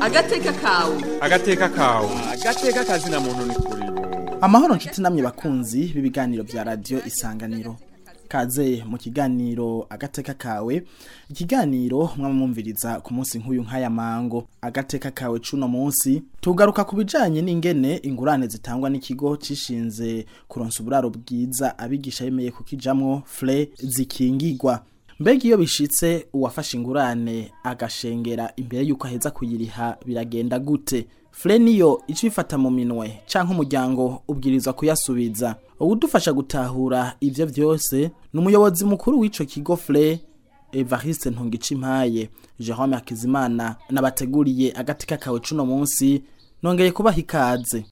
agateka kawe agateka kawe ah, agateka kazina muntu ni kuri amahoro nshuti namwe bakunzi b'ibiganiro bya Radio isanganiro kaze mu kiganiro agateka kawe ikiganiro mwamwumviriza ku munsi nk'uyu nk'aya mango agateka kawe cuno munsi tugaruka ku bijyanye n'ingene ingurane zitangwa n'ikigo cishinze kuronsa uburaro bwiza abigisha bemeye kukijamwo fure zikingirwa mbega iyo bishitse uwafashe ingurane agashengera imbere y'uko aheza kuyiriha biragenda gute Freniyo icifata mu minwe canke umuryango ubwirizwa kuyasubiza udufasha gutahura ivyo vyose n'umuyobozi mukuru w'ico kigo Fre Evariste Ntungicimpaye Jerome Akizimana nabateguriye agatika kawe cuno munsi nongeye kubaha ikaze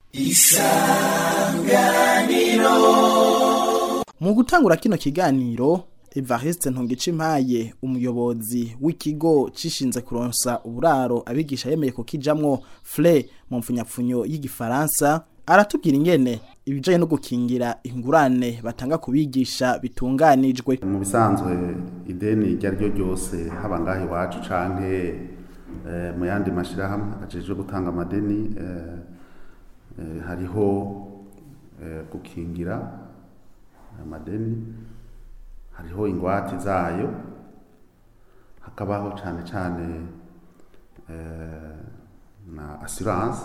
mu gutangura kino kiganiro Evariste Ntongicimpaye umuyobozi w'ikigo cishinze kuronsa uburaro abigisha yemeye ko kukijamwo fle mu mfunyapfunyo y'igifaransa aratubwira ingene ibijanye no gukingira ingurane batanga kubigisha bitunganijwe mu bisanzwe ideni rya ari ryo ryose haba ngaho iwacu canke eh, mu yandi mashirahamwe ajejwe gutanga amadeni eh, eh, hariho gukingira amadeni hariho ingwate zayo hakabaho cyane cyane eh, na asiranse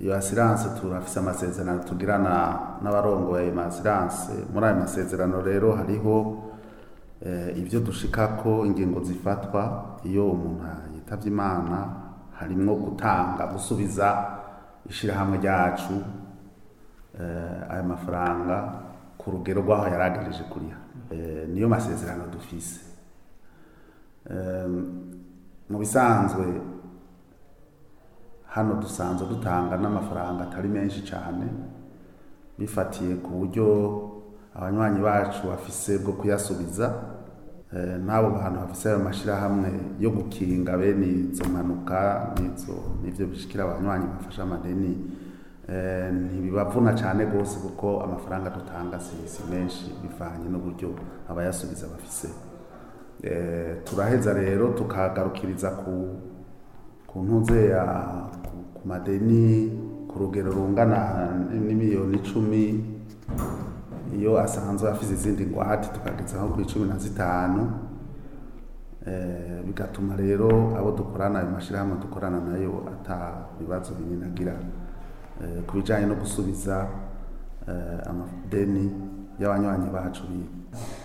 iyo asiranse turafise amasezerano tugirana n'abarongoye ayo masiranse muri ayo masezerano rero hariho Eh, ibyo dushika ko ingingo zifatwa iyo umuntu yitabye imana harimo gutanga gusubiza ishyirahamwe ryacu eh, ayo mafaranga ku rugero rw'aho yari kuriya kuriha eh, niyo masezerano dufise mu bisanzwe hano dusanzwe dutanga n'amafaranga atari menshi cyane bifatiye ku buryo abanywanyi bacu bafise bwo kuyasubiza eh, n'abo bantu bafise ayo mashyirahamwe yo gukinga bene izo mpanuka n'ibyo bishikira abanywanyi bafashe amadeni eh, ntibibavuna cyane rwose kuko amafaranga dutanga si menshi bivanye n'uburyo abayasubiza bafise eh, turaheza rero tukagarukiriza ku ntuze ku madeni ku rugero rungana n'imiliyoni icumi iyo asanzwe afite izindi ngwate tukageza nko ku icumi na zitanu eh, bigatuma rero abo dukorana ayo mashyirahamwe dukorana nayo ata bibazo binini agira eh, ku bijyanye no gusubiza eh, amadeni y'abanywanyi bacu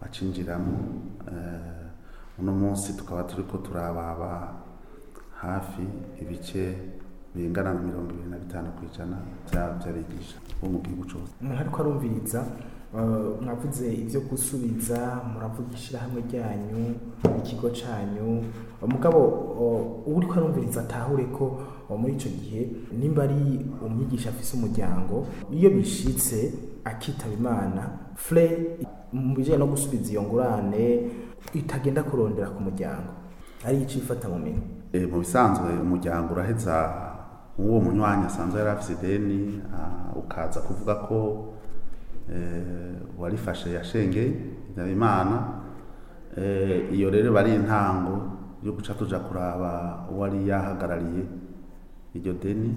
bacinjiramo eh, uno munsi tukaba turi ko turababa hafi ibice bingana na mirongo irindwi na bitanu ku ijana by'abigisha bo mu gihugu cyose ariko arumviriza Eh, mwavuze ibyo gusubiza muravuga ishyirahamwe ryanyu ikigo cyanyu eh, mugabo eh, uri kuharumviriza atahure ko muri icyo gihe nimba ari umwigisha afise umuryango iyo bishyitse akitaba imana fure mu bijyanye no gusubiza iyo ngurane itagenda kurondera ku muryango ariyo icifata mu minwe mu bisanzwe umuryango uraheza uwo munywanyi asanzwe yari afite ideni ah, ukaza kuvuga ko Eh, warifashe ya shenge imana eh, iyo rero bari intango yo guca tujya kuraba uwari yahagarariye iryo deni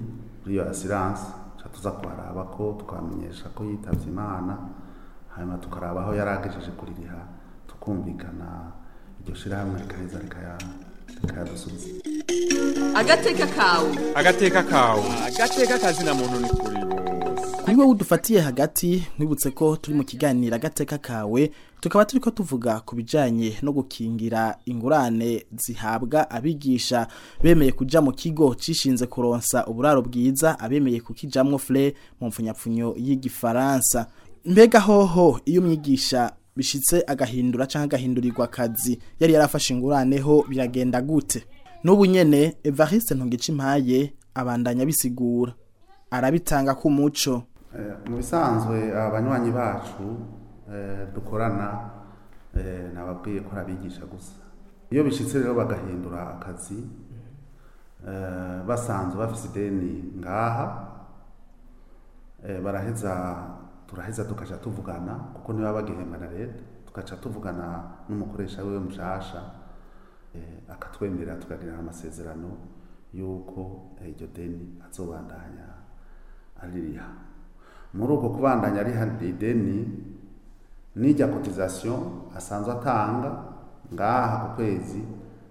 iyo asiranse tuca tuza kuharaba ko twamenyesha ko yitabye imana hanyuma tukaraba aho yari agejeje kuririha tukumvikana iryo shyirahamwe rikaheza rikayadusubiza agateka kawe agateka kawe agateka kazina muntu ni kure ni wowe hagati nkwibutse ko turi mu kiganiro agateka kawe tukaba turi ko tuvuga ku bijyanye no gukingira ingurane zihabwa abigisha bemeye kujya mu kigo cishinze kuronsa uburaro bwiza abemeye kukijyamo fure mu mfunyapfunyo y'igifaransa mbega hoho iyo umwigisha bishitse agahindura cyangwa agahindurirwa akazi yari yarafashe inguraneho biragenda gute n'ubu nyine evariste ntungice impaye abandanya bisigura arabitanga k'umuco Eh, mu bisanzwe abanywanyi bacu eh, dukorana eh, nababwiye ko ari abigisha gusa iyo bishyitse rero bagahindura akazi basanzwe bafite ideni ngaha baraheza turaheza tukajya tuvugana kuko niba bagihembana leta tugaca tuvugana n'umukoresha we mushasha akatwemerera tukagira amasezerano y'uko iryo deni azobandanya aririha muri uko kubandanya ari hadideni n'ijya kotizasiyo asanzwe atanga ngaha ku kwezi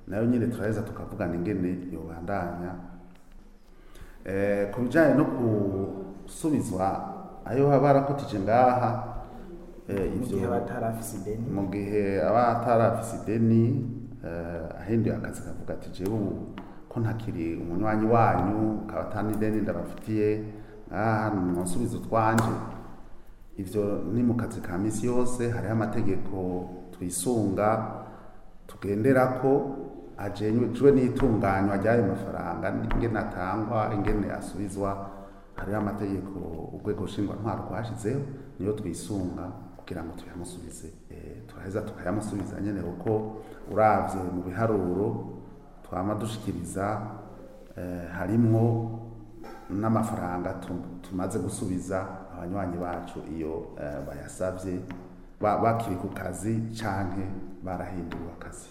nayo nyine turaheza tukavugana ingene yobandanya eh, ku bijyanye no gusubizwa ayo baba barakotije ngaha eh, mu gihe aba atarafise ideni eh, ahinduye akazi kavuga ati jewe ko ntakiri umunywanyi wanyu ukaba atani ideni ndabafitiye Ah, hano mu nsubizo twanjye ibyo ni mu kazi ka minsi yose hariho amategeko twisunga tugendera ko agenywe n'itunganywa ry'ayo mafaranga ingene atangwa ingene asubizwa hariho amategeko urwego nshingwantwaro rwashyizeho niyo twisunga kugira ngo tuyamusubize eh, turaheza tukayamusubiza nyine kuko urabye mu biharuro twama dushikiriza eh, harimwo n'amafaranga tumaze gusubiza abanywanyi bacu iyo eh, bayasabye bakiri ku kazi cyane barahinduriwe akazi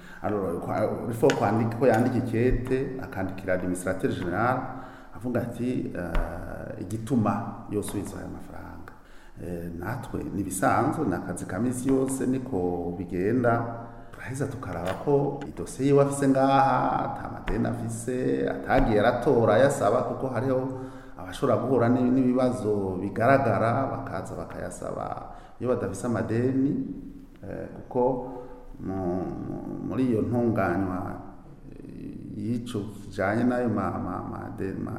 mhm. ko yandika ikete akandikira administrateur general avuga ati eh, igituma yosubiza aya mafaranga eh, natwe n'ibisanzwe ni akazi ka yose niko bigenda turaheza tukaraba ko idosiye yiwe afise ngaha nta madeni afise atagiye aratora yasaba kuko hariho ashobora guhura n'ibibazo bigaragara bakaza bakayasaba iyo badafite amadeni eh, kuko muri iyo ntunganywa eh, y'icyo kijyanye n'ayo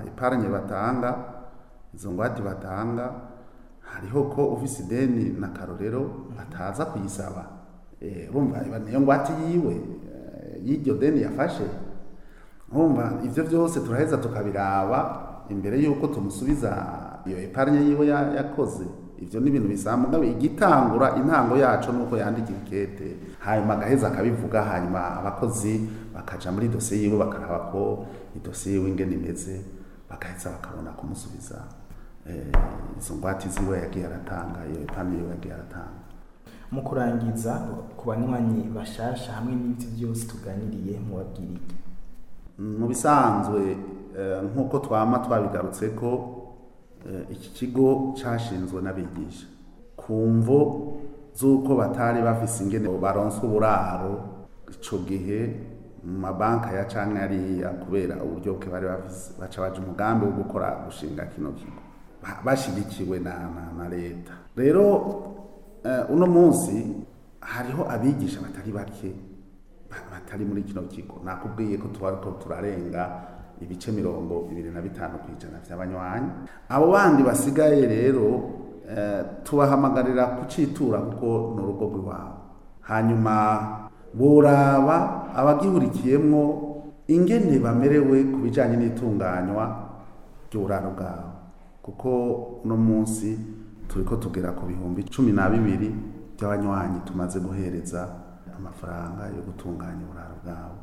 iparanye batanga izo ngwate batanga hariho ko ufite ideni na karorero ataza kuyisaba bumva eh, niyo ngwate yiwe y'iryo deni yafashe bumva ibyo byose turaheza tukabiraba imbere y'uko tumusubiza iyo epargne yiwe yakoze ibyo ni ibintu bisambuwe igitangura intango yacu nuko yandikira ikete hanyuma agaheza akabivuga hanyuma abakozi bakaja muri dosiye yiwe bakaraba ko idosiye yiwe ingene imeze bagaheza bakabona kumusubiza eh, izo ngwate ziwe yagiye aratanga iyo epargne yiwe yagiye aratanga mu kurangiza ku banywanyi bashasha hamwe n'ibiti byose tuganiriye mu iki mm, mu bisanzwe Eh, nk'uko twama twabigarutse ko eh, iki kigo cyashinzwe n'abigisha ku mvo z'uko batari bafise ingene baronse uburaro icyo gihe mu mabanki ya cyangwa ariya kubera uburyo bwe bari baca baje umugambi wo gukora gushinga kino kigo bashyigikiwe na leta rero eh, uno munsi hariho abigisha batari bake batari muri kino kigo nakubwiye ko tuba turiko turarenga ibice mirongo bibiri na bitanu ku ijana by'abanywanyi abo bandi basigaye rero eh, tubahamagarira kucitura kuko ni urugo rw'iwabo hanyuma buraba abagihurikiyemo ingene bamerewe ku bijyanye n'itunganywa ry'uburaro bwabo kuko uno munsi turi ko tugera ku bihumbi cumi na bibiri by'abanywanyi tumaze guhereza amafaranga yo gutunganya uburaro bwabo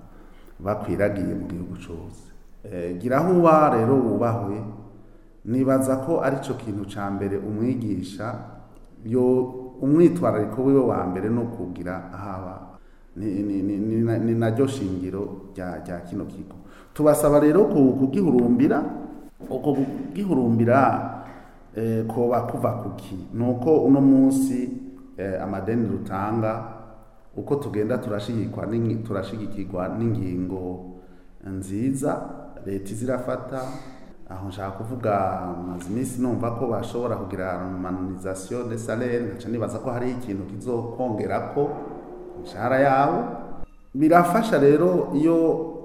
bakwiragiye mu gihugu cyose Eh, gira aho uba rero wubahwe nibaza ko ari cyo kintu cya mbere umwigisha yo umwitwarariko wiwe wa mbere no kugira ahaba ni naryo shingiro rya kino kigo tubasaba rero kugihurumbira uko kugihurumbira eh, koba kuva kuki ni uko uno munsi eh, amadeni rutanga uko tugenda turashigikirwa n'ingingo nziza leta iza aho nshaka kuvuga amaze iminsi numva ko bashobora kugira romanizasiyo de salere nkaca nibaza ko hari ikintu kizokongera ko imishahara yawe birafasha rero iyo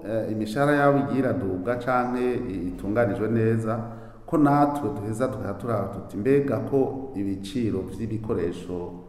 eh, imishahara yawe igiye iradubwa cyane itunganijwe neza ko natwe duheza tukaba turaba tuti mbega ko ibiciro by'ibikoresho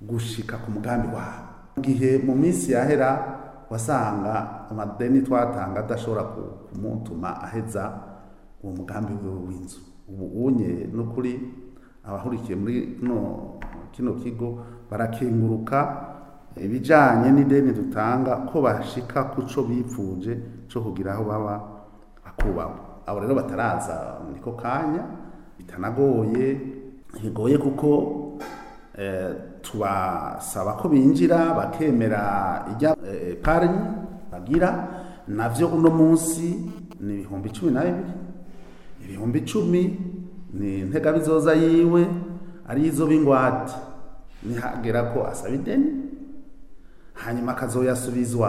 gushika ku mugambi wabo igihe mu minsi yahera wasanga amadeni twatanga adashobora kumutuma aheza uwo mugambi w'inzu ubu unye n'ukuri abahurikiye muri kino kigo barakenguruka ibijyanye n'ideni dutanga ko bashika ku cyo bipfuje cyo kugira aho baba bakubahwa abo rero bataraza niko kanya bitanagoye bigoye kuko eh, tubasaba ko binjira bakemera ijya eh, parinyi bagira nabyo uno munsi ni ibihumbi cumi na bibiri ibihumbi icumi ni ntegabizoza yiwe ari izo b'ingwate nihagera ko asaba ideni hanyuma akazoyasubizwa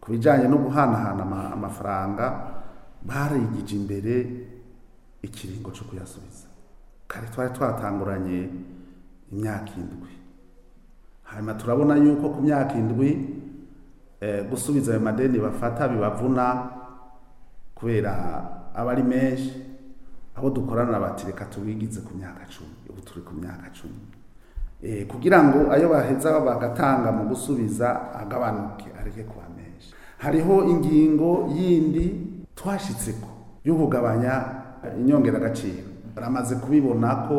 ku bijyanye no guhanahana amafaranga barigije imbere ikiringo cyo kuyasubiza kare twari twatanguranye imyaka indwi hanyuma turabona yuko ku myaka indwi eh, gusubiza ayo madeni bafata bibavuna kubera aba ari menshi abo dukorana batireka tubigize ku myaka cumi ubu turi ku myaka cumi Eh, kugira ngo ayo baheza bagatanga mu gusubiza agabanuke areke kuba menshi hariho ingingo yindi twashyitse ko yo kugabanya inyongeragaciro baramaze kubibona ko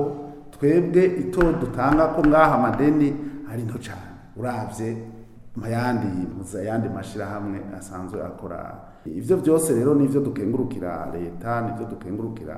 twebwe ito dutanga ko ngaha amadeni ari nto cyane urabye mu yandi yandi mashyirahamwe asanzwe akora ibyo byose rero nibyo dukengurukira leta nibyo dukengurukira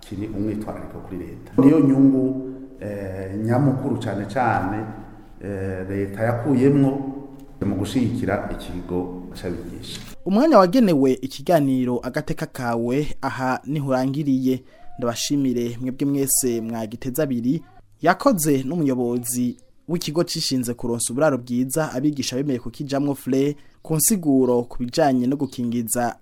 kiri umwitwarariko kuri leta niyo nyungu eh, nyamukuru cyane cyane Eh, leta yakuyemo mu gushyigikira ikigo cy'abigisha umwanya wagenewe ikiganiro agateka kawe aha nihurangiriye ndabashimire mwebwe mwese mwagiteza abiri yakoze n'umuyobozi w'ikigo cyishinze kuronsa uburaro bwiza abigisha bemeye kukijamwo fure ku nsiguro ku bijyanye no gukingiza